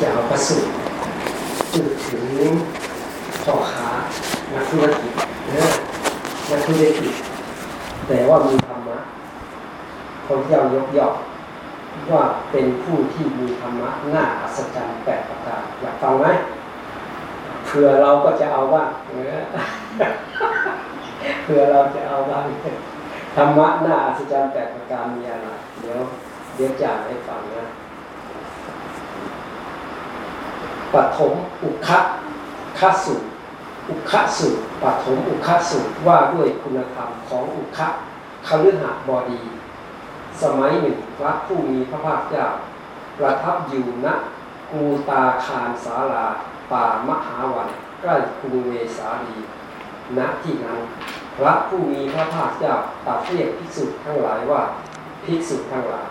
จะเอาประสูตรจุดถึงพ่อค้านักธุรกิจนะนักธุรกิจแต่ว่ามีธรรมะพระเจ้ายกย่องว่าเป็นผู้ที่มีธรรมะน่าอัศจรรย์แปดประการอยากฟังไหมเผื่อเราก็จะเอาบ้างเผื่อเราจะเอาบ้างธรรมะน่าอัศจรรย์แปดประการมีอะไรเดี๋ยวเดี๋ยวจ่าให้ฟังนะ ปฐมอุคัคัสุอุคัสุปฐมอุคัสุว่าด้วยคุณธรรมของอุคัคฤหบดี สมัยหนึ่งพระผู้มีพระภาคเจ้าประทับอยู่ณกูตาคารสาลา ป่ามหาวันใกล้กรุงเวสาลีณที่นั้น พระผู้มีพระภาคเจ้าตรัสเรียกภิกษุทั้งหลายว่าภิกษุทั้งหลาย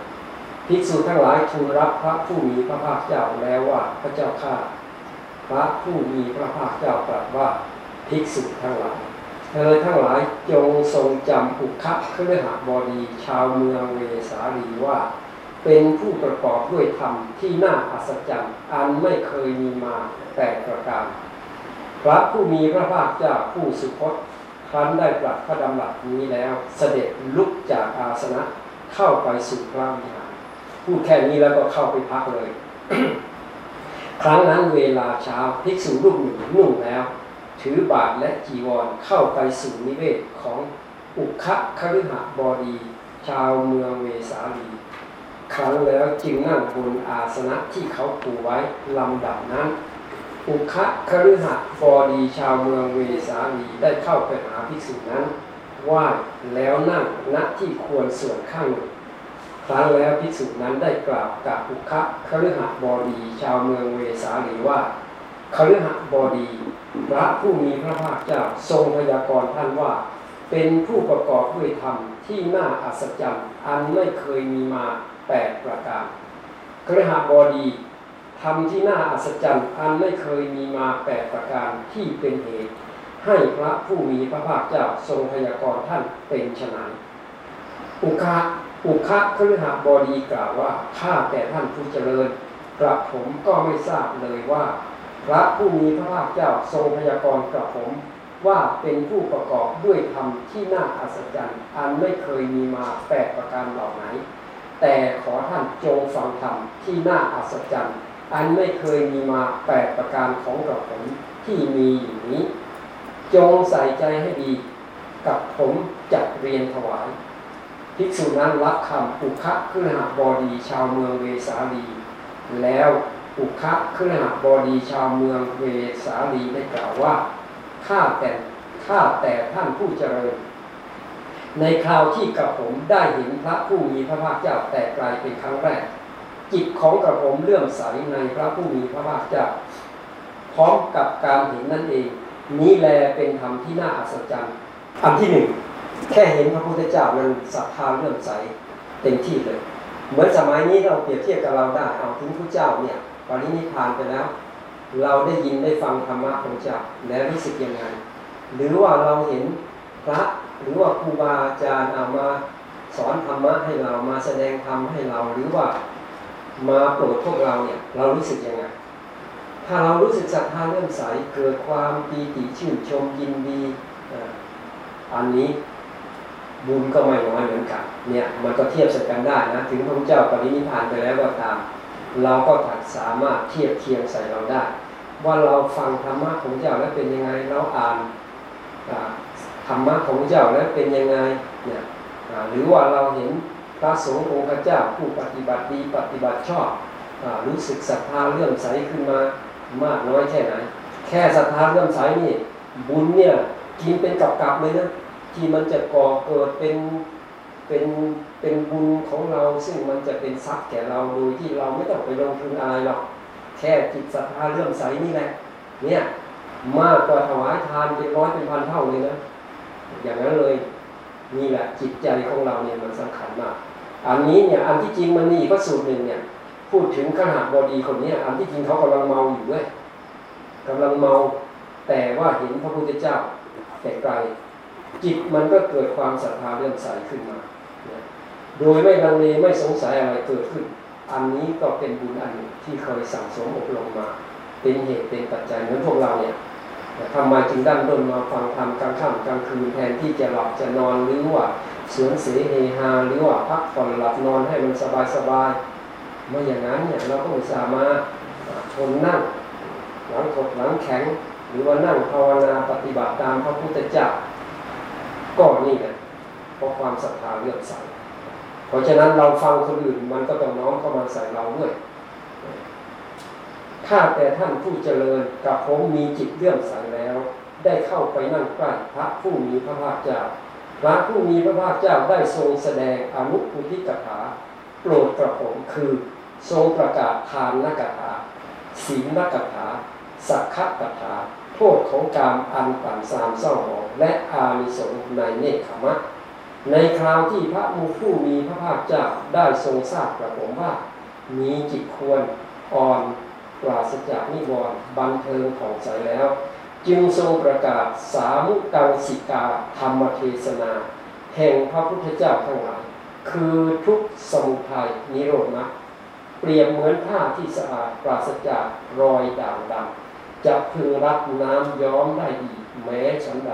ภิกษุทั้งหลายทูลรับพระผู้มีพระภาคเจ้าแล้วว่าพระเจ้าข้า พระผู้มีพระภาคเจ้าตรัสว่าภิกษุทั้งหลายเธอทั้งหลายจงทรงจำอุคัเครือหบดี ชาวเมืองเวสาลีว่า เป็นผู้ประกอบด้วยธรรมที่น่าอัศจรรย์อันไม่เคยมีมาแต่ประการพระผู้มีพระภาคเจ้าผู้สุคตครั้นได้ตรัสพระดำรัสนี้แล้ว เสด็จลุกจากอาสนะเข้าไปสู่พระวิหารพูดแค่นี้แล้วก็เข้าไปพักเลย ครั้งนั้นเวลาเช้าภิกษุรูปหนึ่งนุ่งแล้ว ถือบาทและจีวรเข้าไปสู่นิเวศของอุคะคฤหบดี ชาวเมืองเวสาลี ครั้งแล้วจึงนั่งบนอาสนะที่เขาปูไว้ลำดับนั้น อุคะคฤหบดีชาวเมืองเวสาลีได้เข้าไปหาภิกษุนั้นไหว้แล้วนั่งณที่ควรส่วนข้างหนึ่ง ครั้งแล้วภิกษุนั้นได้กล่าวกับอุคะคฤหบดีชาวเมืองเวสาลีว่าคฤหบดีพระผู้มีพระภาคเจ้าทรงพยากรณ์ท่านว่า เป็นผู้ประกอบด้วยธรรมที่น่าอัศจรรย์อันไม่เคยมีมาแปดประการคฤหบดีธรรมที่น่าอัศจรรย์อันไม่เคยมีมาแปดประการที่เป็นเหตุ ให้พระผู้มีพระภาคเจ้าทรงพยากรณ์ท่านเป็นฉนันอุคา อุคะคฤหบดีกล่าวว่าข้าแต่ท่านผู้เจริญกระผมก็ไม่ทราบเลยว่า พระผู้มีพระภาคเจ้าทรงพยากรณ์กับผมว่าเป็นผู้ประกอบด้วยธรรมที่น่าอัศจรรย์อันไม่เคยมีมาแปดประการเหล่าไหน แต่ขอท่านจงฟังธรรมที่น่าอัศจรรย์อันไม่เคยมีมาแปดประการของกระผมที่มีอยู่นี้ จงใส่ใจให้ดี กับผมจัดเรียนถวาย ภิกษุนั้นรับคำอุคะคฤหบดีชาวเมืองเวสาลี แล้วอุคะคฤหบดีชาวเมืองเวสาลีได้กล่าวว่าข้าแต่ข้าแต่ท่านผู้เจริญ ในคราวที่กระผมได้เห็นพระผู้มีพระภาคเจ้าแต่ไกลเป็นครั้งแรก จิตของกระผมเลื่อมใสในพระผู้มีพระภาคเจ้า พร้อมกับการเห็นนั่นเอง นี้แลเป็นธรรมที่น่าอัศจรรย์อันที่หนึ่ง แค่เห็นพระพุทธเจ้ามันศรัทธาเลื่อมใสเต็มที่เลย เหมือนสมัยนี้เราเปรียบเทียบกับเราได้เอาถึงพระเจ้าเนี่ยปรินิพพานไปแล้ว เราได้ยินได้ฟังธรรมะของเจ้าแล้วรู้สึกยังไงหรือว่าเราเห็นพระหรือว่าครูบาอาจารย์เอามาสอนธรรมะให้เรามาแสดงธรรมให้เราหรือว่ามาโปรดพวกเราเนี่ยเรารู้สึกยังไงถ้าเรารู้สึกศรัทธาเลื่อมใสเกิดความปีติชื่นชมยินดีอันนี้ บุญก็ไม่น้อยเหมือนกันเนี่ยมันก็เทียบสกันได้นะถึงพระเจ้าปรินิพพานไปแล้วก็ตาม เราก็ถัดสามารถเทียบเทียงใส่เราได้ ว่าเราฟังธรรมะของเจ้าแล้วเป็นยังไงเราอ่านธรรมะของเจ้าแล้วเป็นยังไงเนี่ยหรือว่าเราเห็นพระสงฆ์องค์เจ้าผู้ปฏิบัติดีปฏิบัติชอบอรู้สึกศรัทธาเลื่อมใสขึ้นมามากน้อยแค่ไหนแค่ศรัทธาเลื่อมใสนี่บุญเนี่ยกินเป็นกับๆเลยนะ ที่มันจะก่อเกิดเป็นเป็นเป็นบุญของเราซึ่งมันจะเป็นทรัพย์แก่เราโดยที่เราไม่ต้องไปลงทุนอะไรหรอกแค่จิตศรัทธาเรื่องใสนี่แหละเนี่ยมากกว่าถวายทานเป็นร้อยเป็นพันเท่าเลยนะอย่างนั้นเลยนี่แหละจิตใจของเราเนี่ยมันสำคัญมาก อันนี้เนี่ยอันที่จริงมันมีอีกพระสูตรหนึ่งเนี่ย พูดถึงขนาดบดีคนนี้อันที่จริงเขากำลังเมาอยู่ด้วยกำลังเมา แต่ว่าเห็นพระพุทธเจ้าแต่ไกล จิตมันก็เกิดความศรัทธาเลื่อมใสขึ้นมา โดยไม่ลังเลไม่สงสัยอะไรเกิดขึ้น อันนี้ก็เป็นบุญอันหนึ่งที่เคยสั่งสมอบรมมา เป็นเหตุเป็นปัจจัยเหมือนพวกเราเนี่ยทำไมจึงดั้นด้นมาฟังธรรมกลางค่ำกลางคืนแทนที่จะหลับจะนอนหรือว่าสวนเสเฮฮาหรือว่าพักผ่อนหลับนอนให้มันสบายสบายเมื่ออย่างนั้นเนี่ยเราก็อุตส่าห์มาทนนั่งหลังถกหลังแข็ง หรือว่านั่งภาวนาปฏิบัติตามพระพุทธเจ้า ก็นี่แหละเพราะความศรัทธาเลื่อมใสเพราะฉะนั้นเราฟังคนอื่นมันก็ต้องน้อมเข้ามาใส่เราด้วยข้าแต่ท่านผู้เจริญกับผมมีจิตเลื่อมใสแล้ว ได้เข้าไปนั่งใกล้พระผู้มีพระภาคเจ้าพระผู้มีพระภาคเจ้าได้ทรงแสดงอนุพุธิกถาโปรดกระผมคือ ทรงประกาศทานนักถาศีลนักถาสักขะกถา โทษของการอันปั่นสามเศร้าหมองและอามิสงในเนคขมะ ในคราวที่พระมูผู้มีพระภาคเจ้าได้ทรงทราบกระผมว่า มีจิตควรอ่อนปราศจากนิวรณ์บันเทิงของใจแล้ว จึงทรงประกาศสามุกังสิกาธรรมเทศนา แห่งพระพุทธเจ้าทั้งหลาย คือทุกสมุทัยนิโรธมรรคเปรียบเหมือนผ้าที่สะอาดปราศจากรอยด่างดำ จะพึงรับน้ำย้อมได้ดีแม้ฉันใด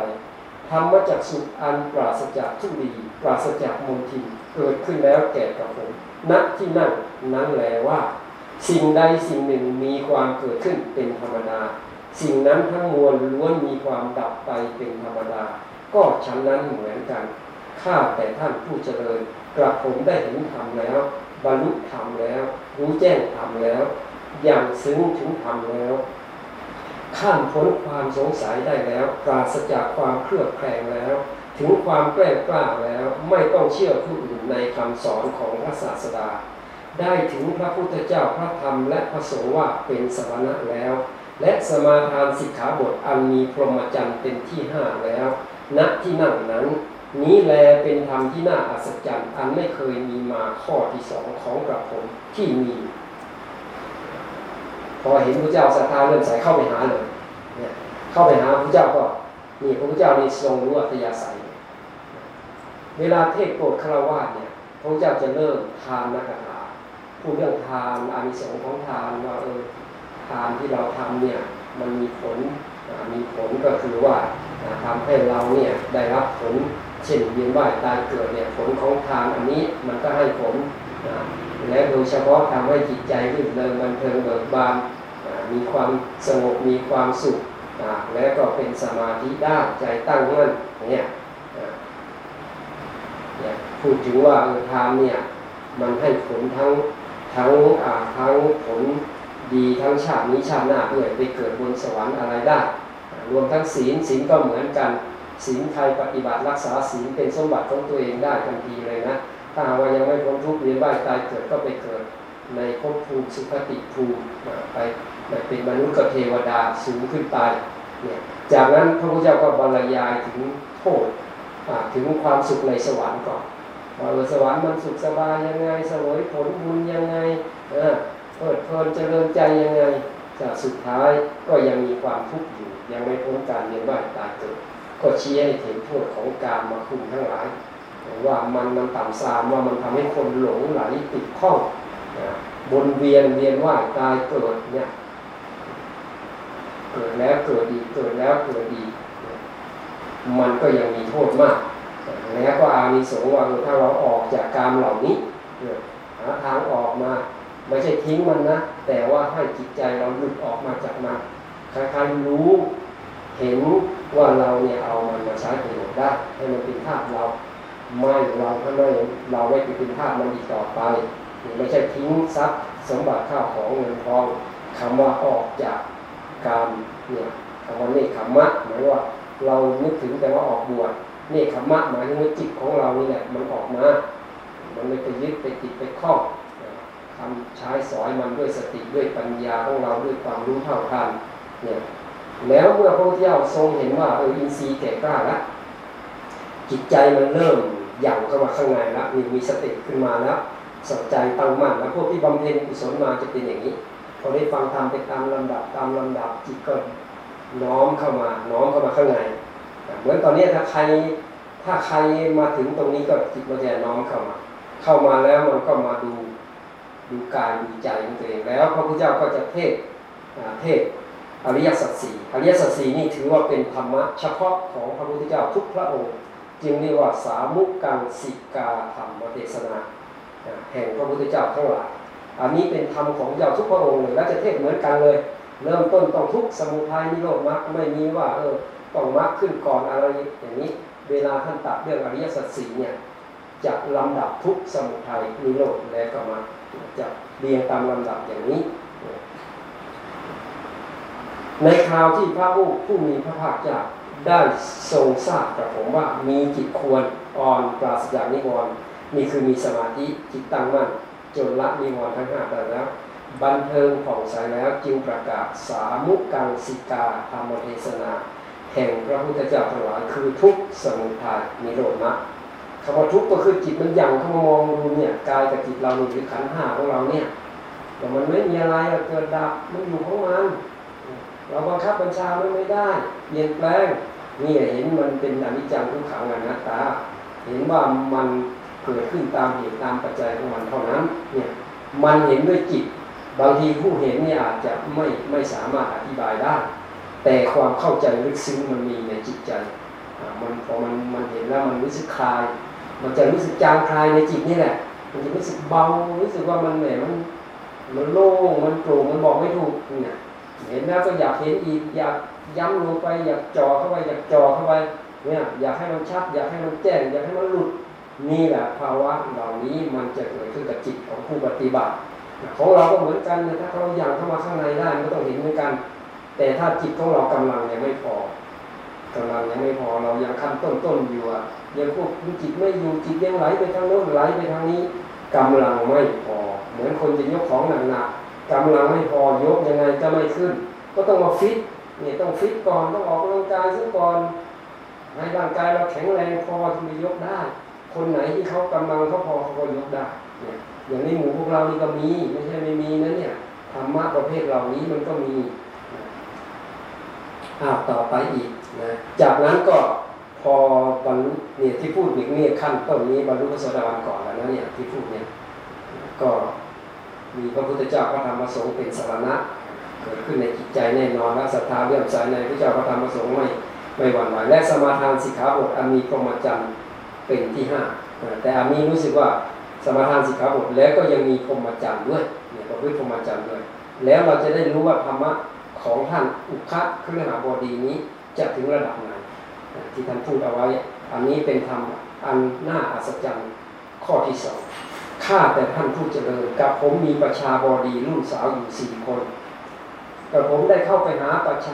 ธรรมจักสุอันปราศจากทุลีปราศจากมลทินเกิดขึ้นแล้วแก่กับผมณที่นั่งนั้นแลว่า สิ่งใดสิ่งหนึ่งมีความเกิดขึ้นเป็นธรรมดา สิ่งนั้นทั้งมวลล้วนมีความดับไปเป็นธรรมดา ก็ฉันนั้นเหมือนกันข้าแต่ท่านผู้เจริญกระผมได้เห็นธรรมแล้ว บรรลุธรรมแล้ว รู้แจ้งธรรมแล้ว อย่างซึ้งถึงธรรมแล้ว ข้ามพ้นความสงสัยได้แล้ว ปราศจากความเครือบแคลงแล้ว ถึงความแกล้งกล้าแล้วไม่ต้องเชื่อผู้อื่นในคำสอนของพระศาสดา ได้ถึงพระพุทธเจ้าพระธรรมและพระสงฆ์ว่าเป็นสมณะแล้ว และสมาทานสิกขาบทอันมีพรหมจรรย์เป็นที่ห้าแล้วณที่นั่งนั้น นี้แลเป็นธรรมที่น่าอัศจรรย์อันไม่เคยมีมาข้อที่สองของกระผมที่มี พอเห็นพระเจ้าศรัทธาเริ่มใส่เข้าไปหาเลยเนี่ยเข้าไปหาพระเจ้าก็นี่พระเจ้านี่ทรงรู้อัตยาศัย เวลาเทศโปรดฆราวาสเนี่ยพระเจ้าจะเริ่มทานนักถาพูดเรื่องทานอานิสงส์ของทานว่าเออทานที่เราทำเนี่ยมันมีผลมีผลก็คือว่าทำให้เราเนี่ยได้รับผลเช่นเวียนว่ายตายเกิดเนี่ยผลของทานอันนี้มันก็ให้ผล และโดยเฉพาะทำให้จิตใจรื่นเริงบันเทิงเบิกบานมีความสงบมีความสุขแล้วก็เป็นสมาธิได้ใจตั้งมั่นเนี่ยพูดถึงว่าเออทานเนี่ยมันให้ผลทั้งทั้งทั้งผลดีทั้งชาตินี้ชาติหน้าด้วยไปเกิดบนสวรรค์อะไรได้ รวมทั้งศีลศีลก็เหมือนกันศีลใครปฏิบัติรักษาศีลเป็นสมบัติของตัวเองได้ทันทีเลยนะ ถ้าว่ายังไม่พ้นทุกข์เวียนว่ายตายเกิดก็ไปเกิด ในภพภูมิสุขติภูมิไปเป็นมนุษย์กับเทวดาสูงขึ้นไปเนี่ยจากนั้นพระพุทธเจ้าก็บรรยายถึงโทษถึงความสุขในสวรรค์ก่อนว่าสวรรค์มันสุขสบายยังไงสวยผลบุญยังไงเเพลิดเพลินเจริญใจยังไงจากสุดท้ายก็ยังมีความทุกข์อยู่ ยังไม่พ้นการเวียนว่ายตายเกิดก็ชี้ให้เห็นโทษของการมาคุมทั้งหลาย ว่ามันมันต่ำซามว่ามันทำให้คนหลงไหลติดข้องบนเวียนเวียนว่ายตายเกิดเนี่ยเกิดแล้วเกิดดีเกิดแล้วเกิดดีมันก็ยังมีโทษมาก แล้วก็อามีสงว่าถ้าเราออกจากการเหล่านี้หาทางออกมาไม่ใช่ทิ้งมันนะ แต่ว่าให้จิตใจเราหลุดออกมาจากมันใครๆรู้เห็นว่าเราเนี่ยเอามันมาใช้ประโยชน์ได้ ให้มันเป็นธาตุเรา ไม่เราไม่เราไม่เป็นธาตุมันอีกต่อไปไม่ใช่ทิ้งทรัพย์สมบัติข้าวของเงินทองคำว่าออกจากการเนี่ยคำว่าเนคขมะหมายว่าเรานึกถึงแต่ว่าออกบวชเนคขมะหมายถึงว่าจิตของเรานี่แหละมันออกมามันไม่ไปยึดไปติดไปคล้องทำใช้สอยมันด้วยสติด้วยปัญญาของเราด้วยความรู้เท่าทันเนี่ยแล้วเมื่อพระพุทธเจ้าทรงเห็นว่าเอออินทรีย์แก่กล้าแล้วจิตใจมันเริ่ม หยั่งเข้ามาข้างในแล้วมีมีสติขึ้นมาแล้วสนใจตั้งมั่นแล้วพวกที่บำเพ็ญกุศลมาจะเป็นอย่างนี้พอได้ฟังธรรมไปตามลำดับตามลำดับจิตก็น้อมเข้ามาน้อมเข้ามาข้างในเหมือนตอนนี้ถ้าใครถ้าใครมาถึงตรงนี้ก็จิตมันจะน้อมเข้ามา เข้ามาแล้วมันก็มาดูดดูกายดูใจของตัวเองแล้วพระพุทธเจ้าก็จะเทศเทศอริยสัจสี่อริยสัจสี่นี่ถือว่าเป็นธรรมะเฉพาะของพระพุทธเจ้าทุกพระองค์ จึงเรียกว่าสามุกังสิกาธรรมเทศนาแห่งพระพุทธเจ้าทั้งหลาย อันนี้เป็นธรรมของเจ้าทุกพระองค์เลยและจะเทศเหมือนกันเลย เริ่มต้นต้องทุกสมุทัยนิโรธมรรคไม่มีว่าเออต้องมรรคขึ้นก่อนอะไรอย่างนี้ เวลาท่านตัดเรื่องอริยสัจสี่เนี่ยจะลำดับทุกสมุทัยนิโรธแล้วก็มาจะเรียงตามลำดับอย่างนี้ ในคราวที่พระผู้ผู้มีพระภาคเจ้า ได้ทรงทราบกับผมว่ามีจิตควรอ่อนปราศจากนิวรณ์นี่คือมีสมาธิจิตตั้งมั่นจนละนิวรณ์ทั้งห้าได้แล้ว บันเทิงผ่องใสแล้วจึงประกาศสามุกังสิกาธรรมเทศนา แห่งพระพุทธเจ้าทั้งหลายคือทุกสมุทัยนิโรธมรรคคำว่าทุกก็คือจิตมันยังเข้ามามองดูเนี่ยกายกับจิตเราหรือขันห้าของเราเนี่ยแต่มันไม่มีอะไรเกิดดับมันอยู่ของมันเราบังคับบัญชามันไม่ได้เปลี่ยนแปลง นี่เห็นมันเป็นอนิจจังทุกขังอนัตตา เห็นว่ามันเกิดขึ้นตามเหตุตามปัจจัยของมันเท่านั้น เนี่ย มันเห็นด้วยจิต บางทีผู้เห็นเนี่ยอาจจะไม่ไม่สามารถอธิบายได้ แต่ความเข้าใจลึกซึ้งมันมีในจิตใจมันพอมันมันเห็นแล้วมันรู้สึกคลาย มันจะรู้สึกจางคลายในจิตนี่แหละ มันจะรู้สึกเบา รู้สึกว่ามันแหมมันมันโล่ง มันโปร่ง มันบอกไม่ถูกเนี่ย เห็นแล้วก็อยากเห็นอีก อยาก ย้ำลงไปอยากจ่อเข้าไปอยากจ่อเข้าไปเนี่ยอยากให้มันชัด อยากให้มันแจ้ง อยากให้มันหลุดนี่แหละภาวะเหล่านี้มันจะเกิดขึ้นกับจิตของผู้ปฏิบัติของเราก็เหมือนกันนะถ้าเราอยากเข้ามาข้างในได้ก็ต้องเห็นเหมือนกัน แต่ถ้าจิตของเรากำลังยังไม่พอกำลังยังไม่พอเรายังขั้นต้นต้นอยู่อะยังควบคุมจิตไม่อยู่จิตยังไหลไปทางโน้นไหลไปทางนี้กำลังไม่พอ เหมือนคนจะยกของหนักๆกำลังไม่พอยกยังไงจะไม่ขึ้น ก็ต้องมาฟิต นี่ยต้องฟิตก่อนต้องออกกำลังกายซะก่อนให้ร่างกายเราแข็งแรงพอที่จะยกได้ คนไหนที่เขากำลังเขาพอเขาก็ยกได้เนี่ยอย่างในหมู่พวกเรานี่ก็มีไม่ใช่ไม่มีนะเนี่ยธรรมะประเภทเหล่านี้มันก็มีอ้าวต่อไปอีกนะจากนั้นก็พอบรรลุเนี่ยที่พูดอีกเนี่ยขั้นต้นนี้บรรลุพระโสดาบันก่อนแล้วนะเนี่ยที่พูดเนี่ยก็มีพระพุทธเจ้าพระธรรมพระสงฆ์เป็นสารณะ เกิดขึ้นในจิตใจแน่นอนและศรัทธาเลื่อมใสในพระเจ้าพระธรรมพระสงฆ์ไม่ไม่หวั่นไหวและสมาทานสิกขาบทอันมีพรหมจรรย์เป็นที่ห้าแต่อันนี้รู้สึกว่าสมาทานสิกขาบทแล้วก็ยังมีพรหมจรรย์ด้วยเนี่ยประพฤติพรหมจรรย์ด้วย แล้วเราจะได้รู้ว่าธรรมะของท่านอุคัเครือหาบดีนี้จะถึงระดับไหนที่ท่านพูดเอาไว้ อันนี้เป็นธรรมอันน่าอัศจรรย์ข้อที่สองข้าแต่ท่านผู้เจริญกับผมมีประชาบดีรุ่นสาวอยู่สี่คน แต่ผมได้เข้าไปหาประชา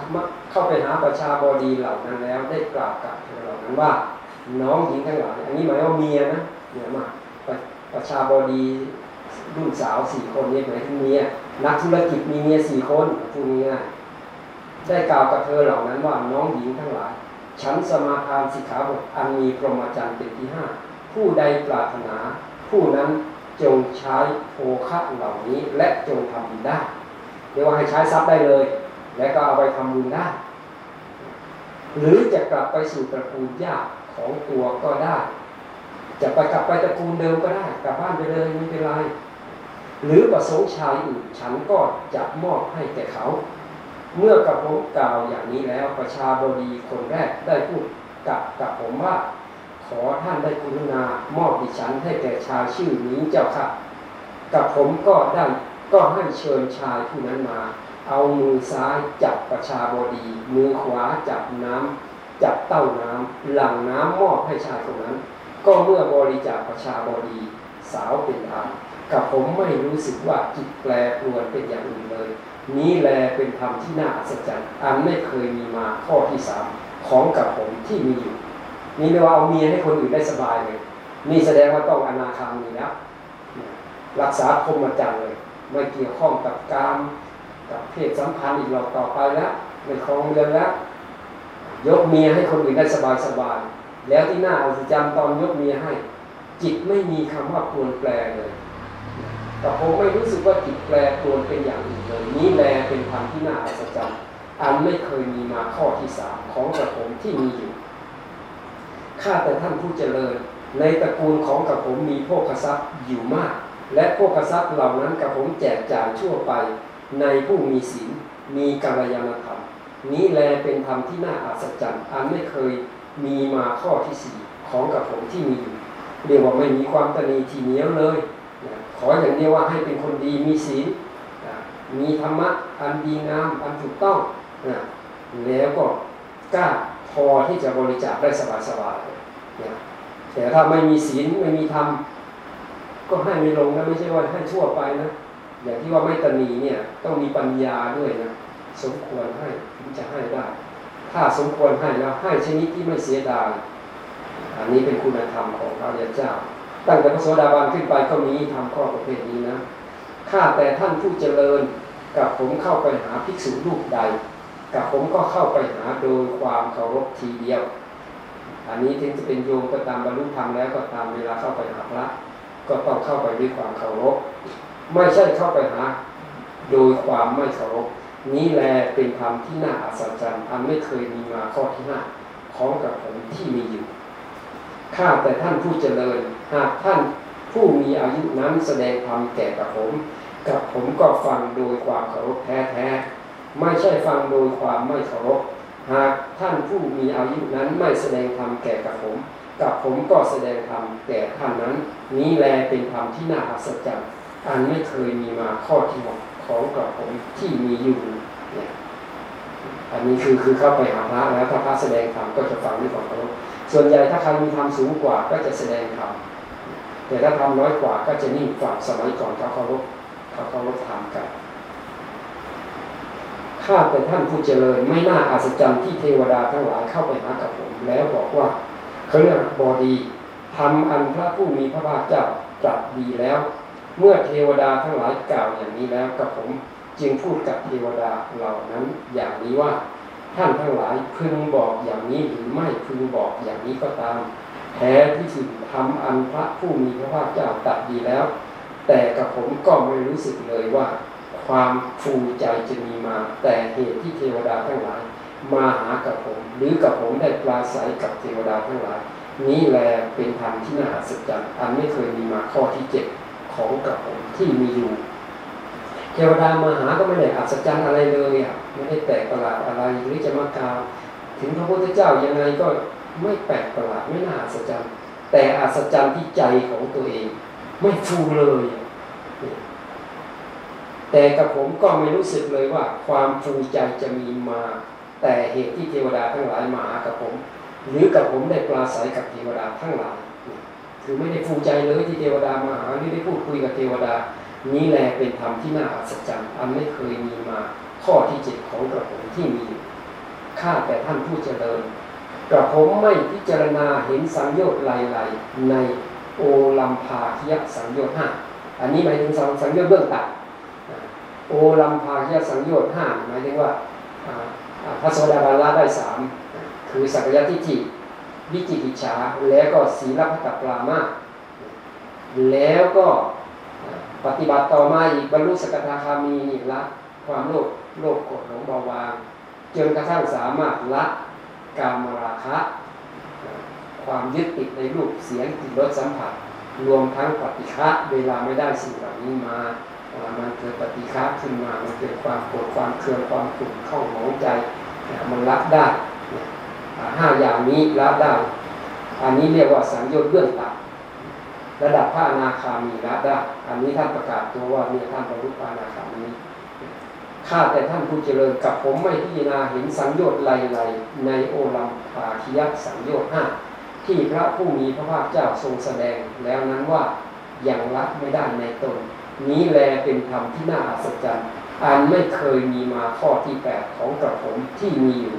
เข้าไปหาประชาบดีเหล่านั้นแล้ว ได้กล่าวกับเหล่านั้นว่า น้องหญิงทั้งหลายอันนี้หมายว่าเมียนะเนี่ยมาประชาบดีรุ่นสาวสี่คนนี่หมายถึงเมียนักธุรกิจมีเมียสี่คนพูดง่ายได้กล่าวกับเธอเหล่านั้นว่าน้องหญิงทั้งหลาย ฉันสมาทานสิกขาบทอันมีพรหมจรรย์เป็นที่ห้าผู้ใดปรารถนา ผู้นั้นจงใช้โภคะเหล่านี้และจงทำได้ รียกว่าให้ใช้ทรัพย์ได้เลย และก็เอาไปทำบุญได้ หรือจะกลับไปสู่ตระกูลญาติของตัวก็ได้ จะไปกลับไปตระกูลเดิมก็ได้ กลับบ้านไปเลยไม่เป็นไร หรือประสงค์ชายอื่นฉันก็จะมอบให้แก่เขา เมื่อกับผมกล่าวอย่างนี้แล้วประชาบดีคนแรกได้พูดกับกับผมว่าขอท่านได้กรุณามอบดิฉันให้แก่ชายชื่อนี้เจ้าค่ะ กับผมก็ได้ ก็ให้เชิญชายผู้นั้นมา เอามือซ้ายจับประชาบดี มือขวาจับน้ำจับเต้าน้ำหลังน้ำมอบให้ชายคนนั้น ก็เมื่อบริจาคประชาบดีสาวเป็นทางกับผมไม่รู้สึกว่าจิตแปรปรวนเป็นอย่างอื่นเลย นี้แลเป็นธรรมที่น่าอัศจรรย์อันไม่เคยมีมาข้อที่สามของกับผมที่มีอยู่นี่เรียกว่าเอาเมียให้คนอื่นได้สบายเลย นี่แสดงว่าต้องอนาคามีแล้วรักษาพรหมจรรย์เลย ไม่เกี่ยวข้องกับการกับเพศสัมพันธ์อีกหรอกต่อไปแล้วไม่ครองเรือนแล้ว ยกเมียให้คนอื่นได้สบายสบายแล้วที่น่าอัศจรรย์ตอนยกเมียให้ จิตไม่มีคำว่าควรแปลเลยแต่ผมไม่รู้สึกว่าจิตแปรปรวนเป็นอย่างอื่นเลยนี้แลเป็นธรรมที่น่าอัศจรรย์อันไม่เคยมีมาข้อที่สามของกระผมที่มีอยู่ข้าแต่ท่านผู้เจริญ ในตระกูลของกระผมมีโภคทรัพย์อยู่มาก และพวกกษัตริย์เหล่านั้นกับผมแจกจ่ายชั่วไปในผู้มีศีลมีกัลยาณธรรมนี้แลเป็นธรรมที่น่าอัศจรรย์อันไม่เคยมีมาข้อที่สี่ของกับผมที่มีอยู่เรียกว่าไม่มีความตนีทีเหนียวเลยขออย่างเดียวว่าให้เป็นคนดีมีศีลมีธรรมะอันดีงามอันถูกต้องแล้วก็กล้าพอที่จะบริจาคได้สบายๆแต่ถ้าไม่มีศีลไม่มีธรรม ก็ให้ไม่ลงนะไม่ใช่ว่าให้ทั่วไปนะอย่างที่ว่าไม่ตนีเนี่ยต้องมีปัญญาด้วยนะสมควรให้ถึงจะให้ได้ ถ้าสมควรให้แล้วให้ชนิดที่ไม่เสียดายอันนี้เป็นคุณธรรมของพระยาเจ้า ตั้งแต่พระโสดาบันขึ้นไปก็มีทำข้อประเภทนี้นะข้าแต่ท่านผู้เจริญกับผมเข้าไปหาภิกษุรูปใด กับผมก็เข้าไปหาโดยความเคารพทีเดียว อันนี้ถึงจะเป็นโยมก็ตามบรรลุธรรมแล้วก็ตามเวลาเข้าไปหาพระ ก็ต้องเข้าไปด้วยความเคารพไม่ใช่เข้าไปหาโดยความไม่เคารพนี้แลเป็นธรรมที่น่าอัศจรรย์อันไม่เคยมีมาข้อที่ห้าของกับผมที่มีอยู่ข้าแต่ท่านผู้เจริญ หากท่านผู้มีอายุนั้นแสดงธรรมแก่กับผม กับผมก็ฟังโดยความเคารพแท้ๆไม่ใช่ฟังโดยความไม่เคารพหากท่านผู้มีอายุนั้นไม่แสดงธรรมแก่กับผม กับผมก็แสดงธรรมแก่ท่านนั้น นี้แลเป็นธรรมที่น่าอัศจรรย์อันไม่เคยมีมาข้อที่หกของกับผมที่มีอยู่เนี่ยอันนี้คือคือเข้าไปหาพระแล้วถ้าพระแสดงธรรมก็จะฟังด้วยความเคารพส่วนใหญ่ถ้าใครมีธรรมสูงกว่าก็จะแสดงธรรมแต่ถ้าทำน้อยกว่าก็จะนิ่งฝังสมัยก่อนเขาเคารพเขาเคารพธรรมกันข้าแต่ท่านผู้เจริญไม่น่าอัศจรรย์ที่เทวดาทั้งหลายเข้าไปหากับผม แล้วบอกว่า เขาเรียกบอดีทำอันพระผู้มีพระภาคเจ้าจัดดีแล้ว เมื่อเทวดาทั้งหลายกล่าวอย่างนี้แล้วกับผมจึงพูดกับเทวดาเหล่านั้นอย่างนี้ว่า ท่านทั้งหลายพึงบอกอย่างนี้หรือไม่พึงบอกอย่างนี้ก็ตามแท้ที่สุดทำอันพระผู้มีพระภาคเจ้าตัดดีแล้ว แต่กับผมก็ไม่รู้สึกเลยว่า ความฟูใจจะมีมา แต่เหตุที่เทวดาทั้งหลาย มาหากับผม หรือกับผมได้ปลาใสกับเทวดาทั้งหลายนี้แลเป็นธรรมที่น่าอัศจรรย์อันไม่เคยมีมาข้อที่เจ็ดของกับผมที่มีอยู่ เทวดามาหาก็ไม่ได้อัศจรรย์อะไรเลยอะไม่ได้แปลกประหลาดอะไรหรือจะมากล่าวถึงพระพุทธเจ้ายังไงก็ไม่แปลกประหลาดไม่น่าอัศจรรย์แต่อัศจรรย์ที่ใจของตัวเอง ไม่ฟูเลย แต่กับผมก็ไม่รู้สึกเลยว่า ความฟูใจจะมีมา แต่เหตุที่เทวดาทั้งหลายมาหากับผม หรือกับผมได้ปลาศัยกับเทวดาทั้งหลายคือไม่ได้ฟูใจเลยที่เทวดามาหาหรือได้พูดคุยกับเทวดา นี้แหลเป็นธรรมที่น่าอัศจรรย์อันไม่เคยมีมาข้อที่เจ็ดของกระผมที่มีข้าแต่ท่านผู้เจริญกระผมไม่พิจารณาเห็นสังโยชน์ไหลๆในโอลัมพาคยสังโยชน์ห้าอันนี้หมายถึงสังโยชน์เบื้องต่ำโอลัมพาคยสังโยชน์ห้าหมายถึงว่า พระโสดาบันละได้สามคือสักยะทิฏฐิวิจิกิจฉาแล้วก็ศีลพัตปรามาแล้วก็ปฏิบัติต่อมาอีกบรรลุสกทาคามีนี่ละความโลภโลภโกรธหลงเบาบางจนกระทั่งสามารถละกามราคะ ความยึดติดในรูปเสียงกลิ่นรสสัมผัส รวมทั้งปฏิฆะเวลาไม่ได้สิ่งเหล่านี้มามันเกิดปฏิฆาขึ้นมามันเกิดความโกรธความเคืองความขุ่นข้องหมองใจ มันรับได้ห้าอย่างนี้รับได้ อันนี้เรียกว่าสังโยชน์เบื้องต่ำระดับพระอนาคามีรับได้ อันนี้ท่านประกาศตัวว่านี่ท่านบรรลุพระอนาคามีข้าแต่ท่านผู้เจริญกับผมไม่พิจารณาเห็นสังโยชน์ไลๆในโอลัมปาคิยักสังโยชน์ห้าที่พระผู้มีพระภาคเจ้าทรงแสดงแล้วนั้นว่ายังละไม่ได้ในตน นี้แลเป็นธรรมที่น่าอัศจรรย์ อันไม่เคยมีมาข้อที่แปดของกระผมที่มีอยู่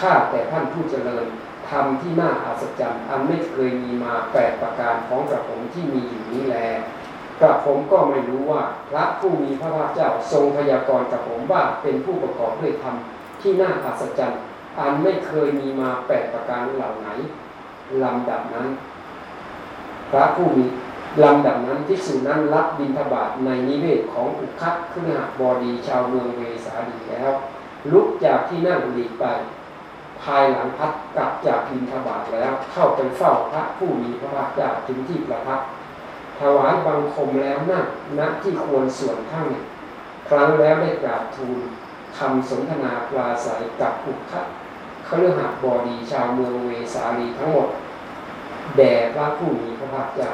ข้าแต่ท่านผู้เจริญธรรมที่น่าอัศจรรย์อันไม่เคยมีมาแปดประการของกระผมที่มีอยู่นี้แลกระผมก็ไม่รู้ว่าพระผู้มีพระภาคเจ้าทรงพยากรณ์กับผมว่าเป็นผู้ประกอบด้วยธรรมที่น่าอัศจรรย์อันไม่เคยมีมาแปดประการเหล่าไหนลำดับนั้น พระผู้มี ลำดับนั้นที่สุนั้นรับบินทบาทในนิเวศของอุคักขึ้นหาบอดีชาวเมืองเวสาดีแล้ว ลุกจากที่นั่งหลีกไป ภายหลังพัดกลับจากบินทบาทแล้ว เข้าไปเฝ้าพระผู้มีพระภาคเจ้าถึงที่ประทับถวายบังคมแล้วนั่งณที่ควรส่วนข้างครั้งแล้วได้กราบทูลคำสนทนาปลาใสกับอุคคฤหับอดีชาวเมืองเวสาลีทั้งหมดแด่พระผู้มีพระภาคเจ้า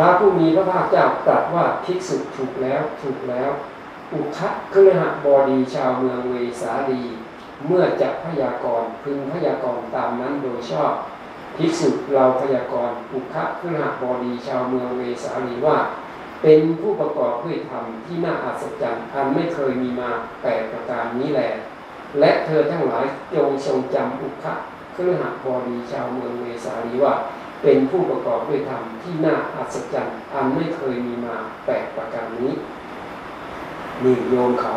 พระผู้มีพระภาคเจ้าตรัสว่าภิกษุถูกแล้วถูกแล้ว อุคคฤหับดีชาวเมืองเวสาลี เมื่อจะพยากรณ์พึงพยากรณ์ตามนั้นโดยชอบภิกษุเราพยากรณ์อุคคฤหับดีชาวเมืองเวสาลีว่า เป็นผู้ประกอบด้วยธรรมที่น่าอัศจรรย์อันไม่เคยมีมาแปดประการนี้แหละและเธอทั้งหลายจงทรงจำอุคะเครหักบดีชาวเมืองเมสาลีว่า เป็นผู้ประกอบด้วยธรรมที่น่าอัศจรรย์อันไม่เคยมีมาแปดประการนี้นี่โยมเขา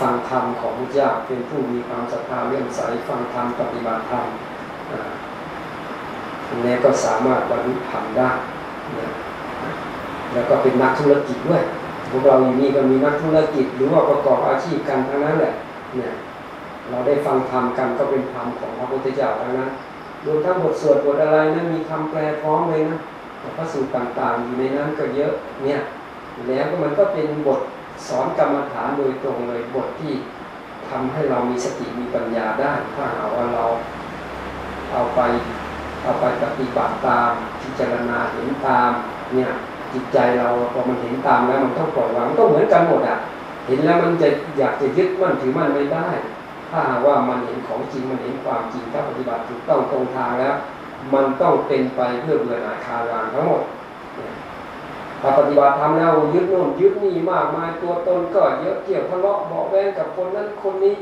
ฟังธรรมของพระเจ้าเป็นผู้มีความศรัทธาเรื่องใสฟังธรรมปฏิบัติธรรมอันนี้ก็สามารถบรรลุธรรมได้แล้วก็เป็นนักธุรกิจด้วยพวกเราอยู่นี่ก็มีนักธุรกิจหรือว่าประกอบอาชีพกันทั้งนั้นแหละเนี่ยเราได้ฟังธรรมกันก็เป็นธรรมของพระพุทธเจ้าทั้งนั้น รวมทั้งบทสวดบทอะไรนะมีคำแปลพร้อมเลยนะพระสูตรต่างๆอยู่ในนั้นก็เยอะเนี่ยแล้วก็มันก็เป็นบทสอนกรรมฐานโดยตรงเลยบทที่ทำให้เรามีสติมีปัญญาได้ถ้าหาว่าเราเอาไปเอาไปปฏิบัติตามพิจารณาเห็นตามเนี่ยจิตใจเราพอมันเห็นตามแล้วมันต้องปล่อยวางต้องเหมือนกันหมดอะเห็นแล้วมันจะอยากจะยึดมั่นถือมั่นไม่ได้ ถ้าหากว่ามันเห็นของจริงมันเห็นความจริงถ้าปฏิบัติถูกต้องตรงทางแล้ว มันต้องเป็นไปเพื่อเบื่อหน่ายคารางทั้งหมดถ้าปฏิบัติทำแล้วยึดโน่นยึดนี่มากมายตัวตนก็เยอะเกี่ยวทะเลาะเบาแวงกับคนนั้นคนนี้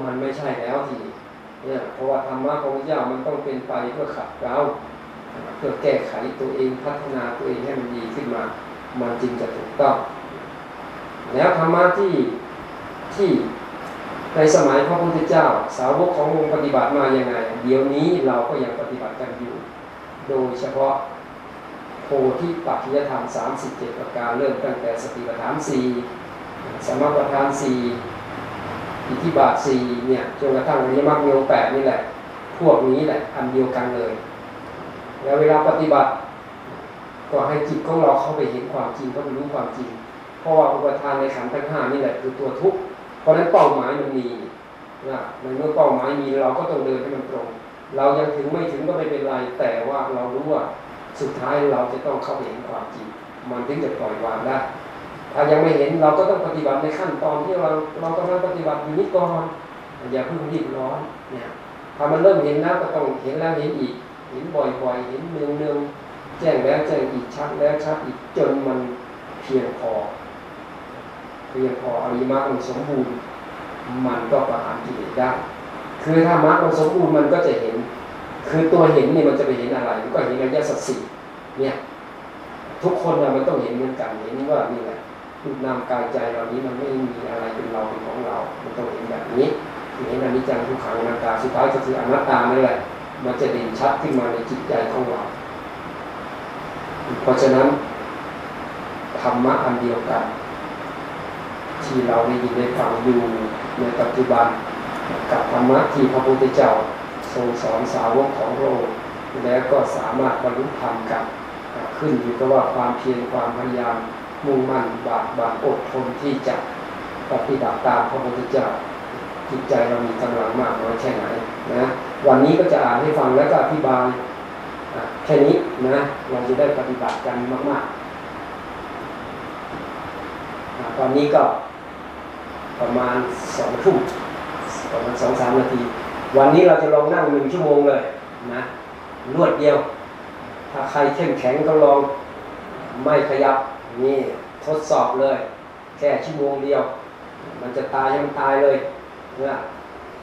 มันไม่ใช่แล้วทีเนี่ยเพราะว่าธรรมะของพระเจ้ามันต้องเป็นไปเพื่อขัดเกลาเพื่อแก้ไขตัวเองพัฒนาตัวเองให้มันดีขึ้นมา มันจึงจะถูกต้อง แล้วธรรมะที่ที่ ในสมัยพระพุทธเจ้า สาวกขององค์ปฏิบัติมาอย่างไง เดี๋ยวนี้เราก็ยังปฏิบัติกันอยู่ โดยเฉพาะโพธิปัจจยธรรม 37 ประการเริ่มตั้งแต่สติปัฏฐาน 4 สมปัฏฐาน 4 อิทธิบาท 4 เนี่ยจนกระทั่งอริยมรรคมีองค์8นี่แหละ พวกนี้แหละอันเดียวกันเลย แล้วเวลาปฏิบัติก็ให้จิตของเราเข้าไปเห็นความจริงเข้าไปรู้ความจริง เพราะว่าอุปทานในขันธ์ทั้งห้านี่แหละคือตัวทุกข์ เพราะนั้นเป้าหมายมันมีนะในเมื่อเป้าหมายมีเราก็ต้องเดินให้มันตรง เรายังถึงไม่ถึงก็ไม่เป็นไร แต่ว่าเรารู้ว่าสุดท้ายเราจะต้องเข้าไปเห็นความจริง มันถึงจะปล่อยวางได้ ถ้ายังไม่เห็นเราก็ต้องปฏิบัติในขั้นตอนที่เราเรากำลังปฏิบัติอยู่นี้ก่อนอย่าเพิ่งรีบร้อนเนี่ยถ้ามันเริ่มเห็นแล้วก็ต้องเห็นแล้วเห็นอีก เห็นบ่อยๆ เห็นเนืองๆแจ้งแล้วแจ้งอีกชัดแล้วชัดอีกจนมันเพียงพอ เพียงพออริมักมันสมบูรณ์ มันก็ประหารกิเลสได้ คือถ้ามรรคมันสมบูรณ์มันก็จะเห็น คือตัวเห็นนี่มันจะไปเห็นอะไร มันก็เห็นอริยสัจสี่เนี่ย ทุกคนนะมันต้องเห็นเหมือนกันเห็นว่านี่แหละรูปนามกายใจเหล่านี้มันไม่มีอะไรเป็นเราเป็นของเรา มันต้องเห็นแบบนี้เห็นอนิจจังทุกขังอนัตตาสุดท้ายก็คืออนัตตานั่นแหละ มันจะเด่นชัดขึ้นมาในจิตใจของเรา เพราะฉะนั้นธรรมะอันเดียวกัน ที่เราได้ยินได้ฟังอยู่ในปัจจุบันกับธรรมะที่พระพุทธเจ้าทรงสอนสาวกของพระองค์แล้วก็สามารถบรรลุธรรมกันขึ้นอยู่กับว่าความเพียรความพยายามมุ่งมั่นบากบานอดทนที่จะปฏิบัติตามพระพุทธเจ้าจิตใจเรามีกำลังมากน้อยแค่ไหนนะวันนี้ก็จะอ่านให้ฟังแล้วก็อธิบายแค่นี้นะเราจะได้ปฏิบัติกันมากๆตอนนี้ก็ ประมาณสองทุ่มประมาณสองสามนาที วันนี้เราจะลองนั่งหนึ่งชั่วโมงเลยนะรวดเดียว ถ้าใครเข้มแข็งก็ลองไม่ขยับนี่ทดสอบเลย แค่ชั่วโมงเดียว มันจะตายยังตายเลยนะ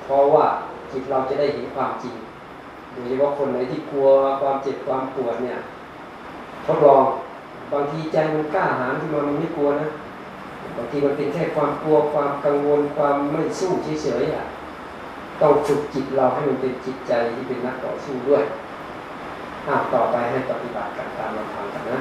เพราะว่าจิตเราจะได้เห็นความจริงโดยเฉพาะคนไหนที่กลัวความเจ็บความปวดเนี่ยทดลองบางทีใจมันกล้าหาญที่มันไม่กลัวนะ บางทีมันเป็นแค่ความกลัวความกังวลความไม่สู้เฉยๆอะต้องฝึกจิตเราให้มันเป็นจิตใจที่เป็นนักต่อสู้ด้วยอ่าต่อไปให้ปฏิบัติกันตามลำพังกันนะ